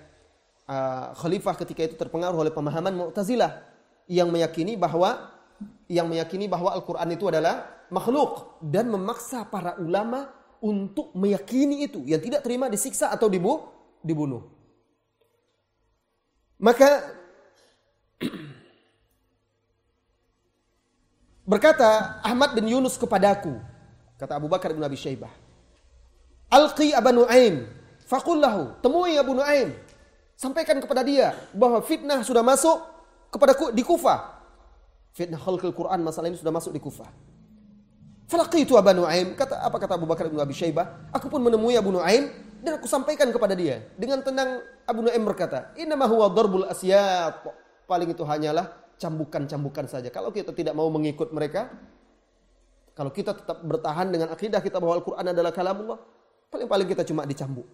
uh, khalifah ketika itu terpengaruh oleh pemahaman Mu'tazilah yang meyakini bahwa yang meyakini bahwa Al-Qur'an itu adalah makhluk dan memaksa para ulama untuk meyakini itu yang tidak terima disiksa atau dibu dibunuh. Maka berkata Ahmad bin Yunus kepadaku, kata Abu Bakar bin Abi Syaibah, Alqi Abu Nuaim, fakullahu, temui Abu Nuaim, sampaikan kepada dia bahwa fitnah sudah masuk kepada di Kufah. Fitnah khalqil Quran masalah ini sudah masuk di Kufah. itu Abu Nuaim, kata apa kata Abu Bakar bin Abi Syaibah, aku pun menemui Abu Nuaim dan aku sampaikan kepada dia dengan tenang Abu Nuaim berkata, "Innama huwa darbul asyat." Paling itu hanyalah cambukan-cambukan saja. Kalau kita tidak mau mengikut mereka, kalau kita tetap bertahan dengan akidah kita bahwa Al-Qur'an adalah kalamullah, paling-paling kita cuma dicambuk.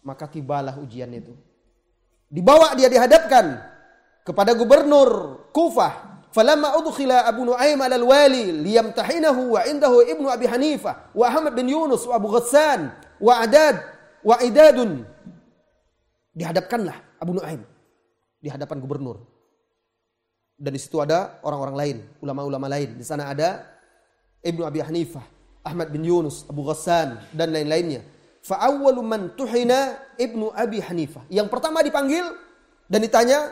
Maka tibalah ujian itu. Dibawa dia dihadapkan kepada gubernur Kufah Falamma udkhila Abu Nuaim al-wali liyamtahinahu wa indahu Ibnu Abi Hanifah wa Ahmad bin Yunus wa Abu Ghassan wa Adad wa Idadun. Dihadapkanlah Abu Nuaim di hadapan gubernur. Dan di situ ada orang-orang lain, ulama-ulama lain. Di sana ada Ibnu Abi Hanifah, Ahmad bin Yunus, Abu Ghassan dan lain-lainnya. Fa'awwalu man tuhina Ibnu Abi Hanifah. Yang pertama dipanggil dan ditanya,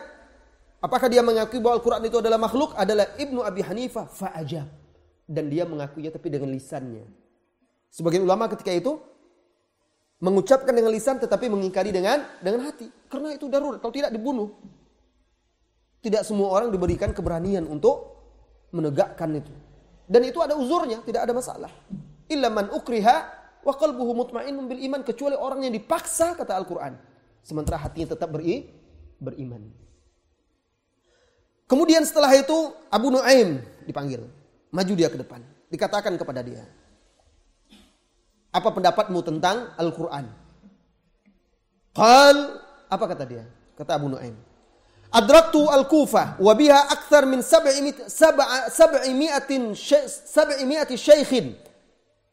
Apakah dia mengakui bahwa Al-Quran itu adalah makhluk? Adalah Ibnu Abi Hanifah fa'ajab. Dan dia mengakuinya tapi dengan lisannya. Sebagian ulama ketika itu mengucapkan dengan lisan tetapi mengingkari dengan dengan hati. Karena itu darurat. Kalau tidak dibunuh. Tidak semua orang diberikan keberanian untuk menegakkan itu. Dan itu ada uzurnya, tidak ada masalah. Illa man ukriha wa qalbuhu mutmainnun bil iman kecuali orang yang dipaksa kata Al-Qur'an. Sementara hatinya tetap beri, beriman. Kemudian setelah itu Abu Nuaim dipanggil. Maju dia ke depan. Dikatakan kepada dia. Apa pendapatmu tentang Al-Quran? Qal, apa kata dia? Kata Abu Nuaim. Adraktu al-Kufah wa biha akthar min sab'imi'atin sab'imi'ati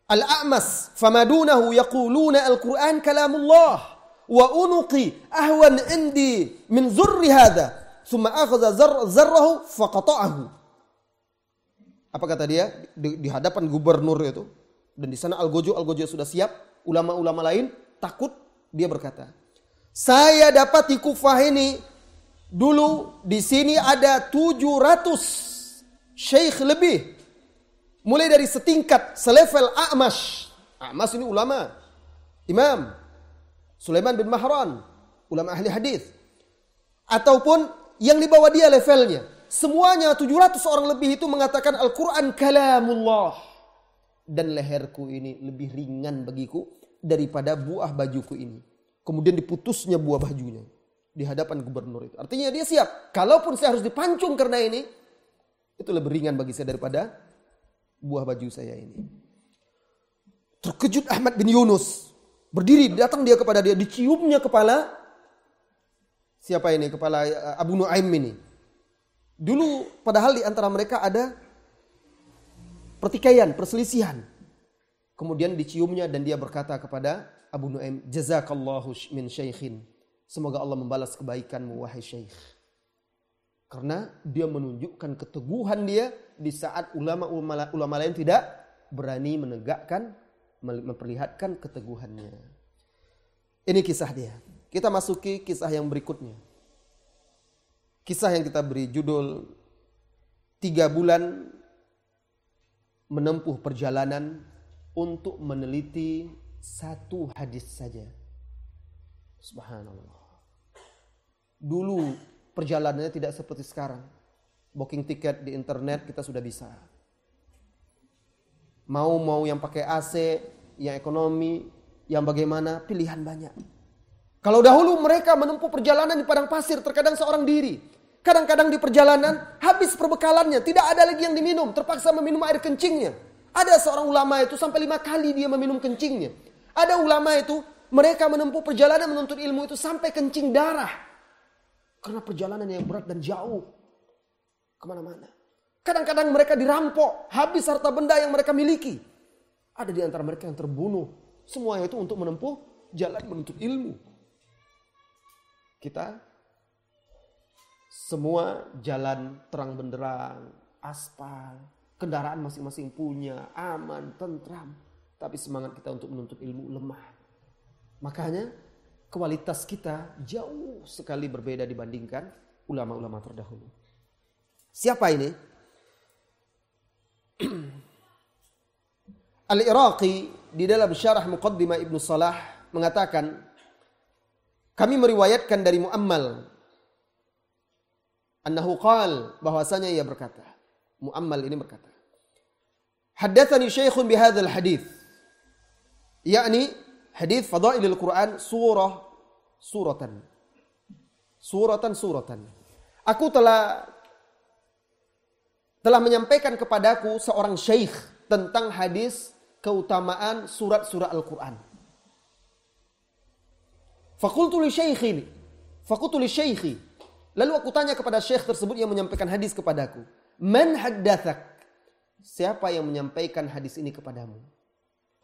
al-a'mas famadunahu yaquluna al-Quran kalamullah wa unuqi ahwan indi min zurri hadha Summa akhadha zarrahu. Apa kata dia? Di, di hadapan gubernur itu. Dan di sana Al-Gojo, Al-Gojo sudah siap. Ulama-ulama lain takut. Dia berkata, saya dapat di Kufah ini dulu di sini ada 700 syekh lebih. Mulai dari setingkat, selevel A'mash. A'mash ini ulama. Imam. Sulaiman bin Mahran. Ulama ahli hadis. Ataupun yang di bawah dia levelnya. Semuanya 700 orang lebih itu mengatakan Al-Quran kalamullah. Dan leherku ini lebih ringan bagiku daripada buah bajuku ini. Kemudian diputusnya buah bajunya di hadapan gubernur itu. Artinya dia siap. Kalaupun saya harus dipancung karena ini, itu lebih ringan bagi saya daripada buah baju saya ini. Terkejut Ahmad bin Yunus. Berdiri, datang dia kepada dia, diciumnya kepala Siapa ini kepala eh, Abu Nuaim ini? Dulu padahal di antara mereka ada pertikaian, perselisihan. Kemudian diciumnya dan dia berkata kepada Abu Nuaim, "Jazakallahu min syaikhin." Semoga Allah membalas kebaikanmu wahai syekh. Karena dia menunjukkan keteguhan dia di saat ulama-ulama ulama lain tidak berani menegakkan memperlihatkan keteguhannya. Ini kisah dia. Kita masuki kisah yang berikutnya. Kisah yang kita beri judul Tiga bulan menempuh perjalanan untuk meneliti satu hadis saja. Subhanallah. Dulu perjalanannya tidak seperti sekarang. Booking tiket di internet kita sudah bisa. Mau mau yang pakai AC, yang ekonomi, yang bagaimana, pilihan banyak. Kalau dahulu mereka menempuh perjalanan di padang pasir, terkadang seorang diri. Kadang-kadang di perjalanan habis perbekalannya, tidak ada lagi yang diminum, terpaksa meminum air kencingnya. Ada seorang ulama itu sampai lima kali dia meminum kencingnya. Ada ulama itu mereka menempuh perjalanan menuntut ilmu itu sampai kencing darah. Karena perjalanan yang berat dan jauh. Ke mana-mana. Kadang-kadang mereka dirampok, habis harta benda yang mereka miliki. Ada di antara mereka yang terbunuh. Semuanya itu untuk menempuh jalan menuntut ilmu kita Semua jalan terang benderang, aspal, kendaraan masing-masing punya, aman, tentram. Tapi semangat kita untuk menuntut ilmu lemah. Makanya kualitas kita jauh sekali berbeda dibandingkan ulama-ulama terdahulu. Siapa ini? Al-Iraqi di dalam syarah Muqaddimah Ibnu Salah mengatakan kami meriwayatkan dari Muammal annahu qal bahwasanya ia berkata Muammal ini berkata Haddatsani syaikhun bihadzal hadis yakni hadis fadailil Quran surah suratan suratan suratan aku telah telah menyampaikan kepadaku seorang syekh tentang hadis keutamaan surat-surat Al-Quran. Fakultu li syekhi. Fakultu li syekhi. Lalu aku tanya kepada syekh tersebut yang menyampaikan hadis kepadaku. Man haddathak? Siapa yang menyampaikan hadis ini kepadamu?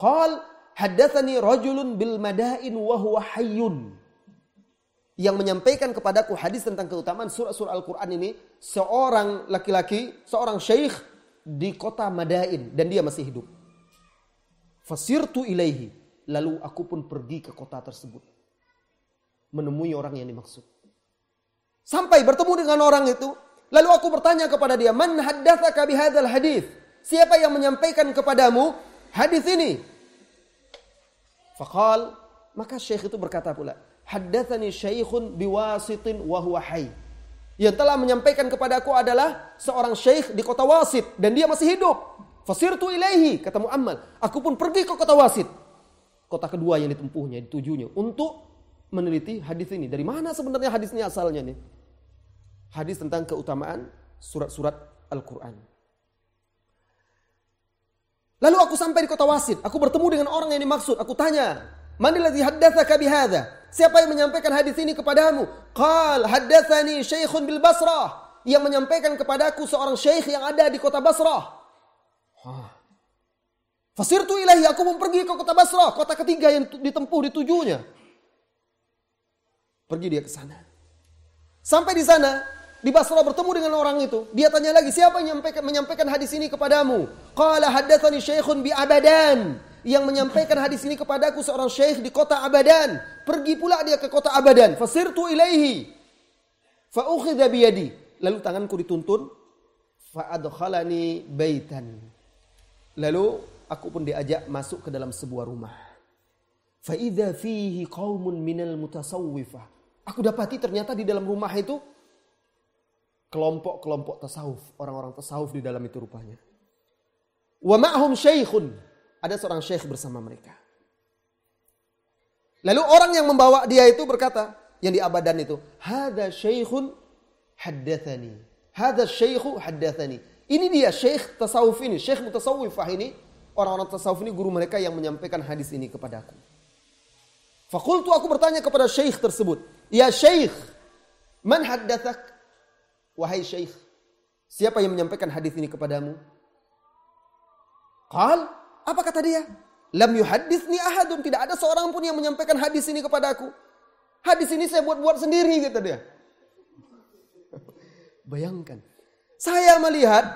Qal haddathani rajulun bil madain wa huwa hayyun. Yang menyampaikan kepadaku hadis tentang keutamaan surah-surah Al-Quran ini. Seorang laki-laki, seorang syekh di kota Madain. Dan dia masih hidup. Fasirtu ilaihi. Lalu aku pun pergi ke kota tersebut. Menemui orang yang dimaksud. Sampai bertemu dengan orang itu. Lalu aku bertanya kepada dia. Man haddathaka bihadal hadith. Siapa yang menyampaikan kepadamu hadis ini? Fakal. Maka syekh itu berkata pula. Haddathani syekhun biwasitin wahuwa hay. Yang telah menyampaikan kepadaku adalah seorang syekh di kota Wasit. Dan dia masih hidup. Fasirtu ilaihi, kata Muammal. Aku pun pergi ke kota Wasit. Kota kedua yang ditempuhnya, ditujunya. Untuk meneliti hadis ini. Dari mana sebenarnya hadis ini asalnya nih? Hadis tentang keutamaan surat-surat Al-Quran. Lalu aku sampai di kota Wasit. Aku bertemu dengan orang yang dimaksud. Aku tanya, Manilladhi haddathaka bihadha? Siapa yang menyampaikan hadis ini kepadamu? Qal haddathani syekhun bil Basrah. Yang menyampaikan kepadaku seorang syekh yang ada di kota Basrah. Fasirtu ilahi, aku pun pergi ke kota Basrah, kota ketiga yang ditempuh ditujunya. Pergi dia ke sana. Sampai di sana, di Basrah bertemu dengan orang itu. Dia tanya lagi, siapa yang menyampaikan, menyampaikan hadis ini kepadamu? Qala haddatsani syekhun bi Abadan. Yang menyampaikan hadis ini kepadaku seorang syekh di kota Abadan. Pergi pula dia ke kota Abadan. Fasirtu ilaihi. Fa ukhidha biyadi. Lalu tanganku dituntun. Fa adkhalani baitan. Lalu aku pun diajak masuk ke dalam sebuah rumah. Faida fihi qaumun minal mutasawwifah. Aku dapati ternyata di dalam rumah itu kelompok-kelompok tasawuf, orang-orang tasawuf di dalam itu rupanya. Wa ma'hum syekhun. Ada seorang syekh bersama mereka. Lalu orang yang membawa dia itu berkata, yang di abadan itu, "Hada syekhun haddathani." Hada syekhu haddathani. Ini dia syekh tasawuf ini, syekh mutasawwifah ini, orang-orang tasawuf ini guru mereka yang menyampaikan hadis ini kepadaku. Fakultu aku bertanya kepada syekh tersebut, "Ya syekh, man haddathak?" Wahai syekh, siapa yang menyampaikan hadis ini kepadamu? Qal, apa kata dia? Lam yuhadditsni ahadun, tidak ada seorang pun yang menyampaikan hadis ini kepadaku. Hadis ini saya buat-buat sendiri kata dia. Bayangkan, saya melihat,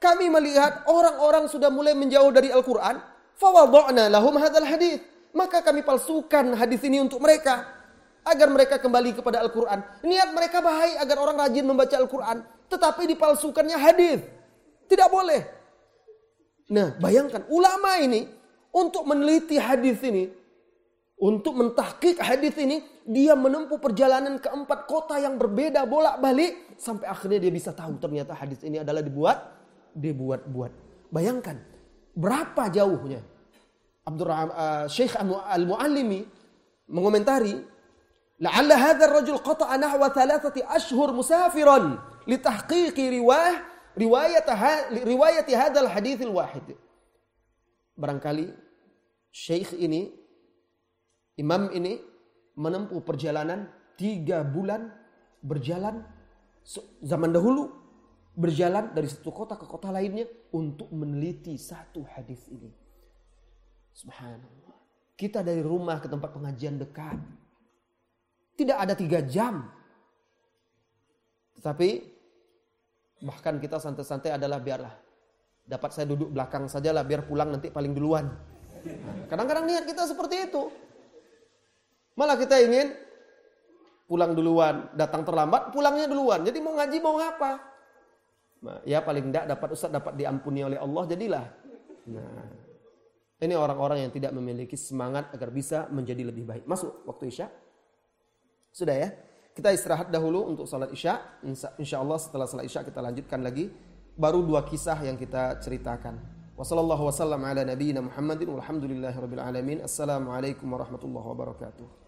kami melihat orang-orang sudah mulai menjauh dari Al-Quran. Fawadokna lahum hadal hadith. Maka kami palsukan hadis ini untuk mereka. Agar mereka kembali kepada Al-Quran. Niat mereka baik agar orang rajin membaca Al-Quran. Tetapi dipalsukannya hadis. Tidak boleh. Nah bayangkan ulama ini untuk meneliti hadis ini. Untuk mentahkik hadis ini. Dia menempuh perjalanan ke empat kota yang berbeda bolak-balik. Sampai akhirnya dia bisa tahu ternyata hadis ini adalah dibuat. Dibuat-buat. Bayangkan. Berapa jauhnya. Abdurrahman uh, Syekh Al-Muallimi mengomentari. La'alla hadha rajul qata'a nahwa thalathati ashhur musafiran. Litahqiqi riwayah. Riwayat, riwayat hadal hadithil wahid. Barangkali Syekh ini, imam ini menempuh perjalanan tiga bulan berjalan zaman dahulu berjalan dari satu kota ke kota lainnya untuk meneliti satu hadis ini. Subhanallah. Kita dari rumah ke tempat pengajian dekat. Tidak ada tiga jam. Tetapi bahkan kita santai-santai adalah biarlah dapat saya duduk belakang sajalah biar pulang nanti paling duluan. Kadang-kadang niat kita seperti itu. Malah kita ingin pulang duluan, datang terlambat, pulangnya duluan. Jadi mau ngaji mau ngapa? Nah, ya paling tidak dapat Ustaz dapat diampuni oleh Allah jadilah. Nah, ini orang-orang yang tidak memiliki semangat agar bisa menjadi lebih baik. Masuk waktu Isya? Sudah ya? Kita istirahat dahulu untuk salat Isya. Insya Allah setelah salat Isya kita lanjutkan lagi. Baru dua kisah yang kita ceritakan. Wassalamualaikum warahmatullahi wabarakatuh.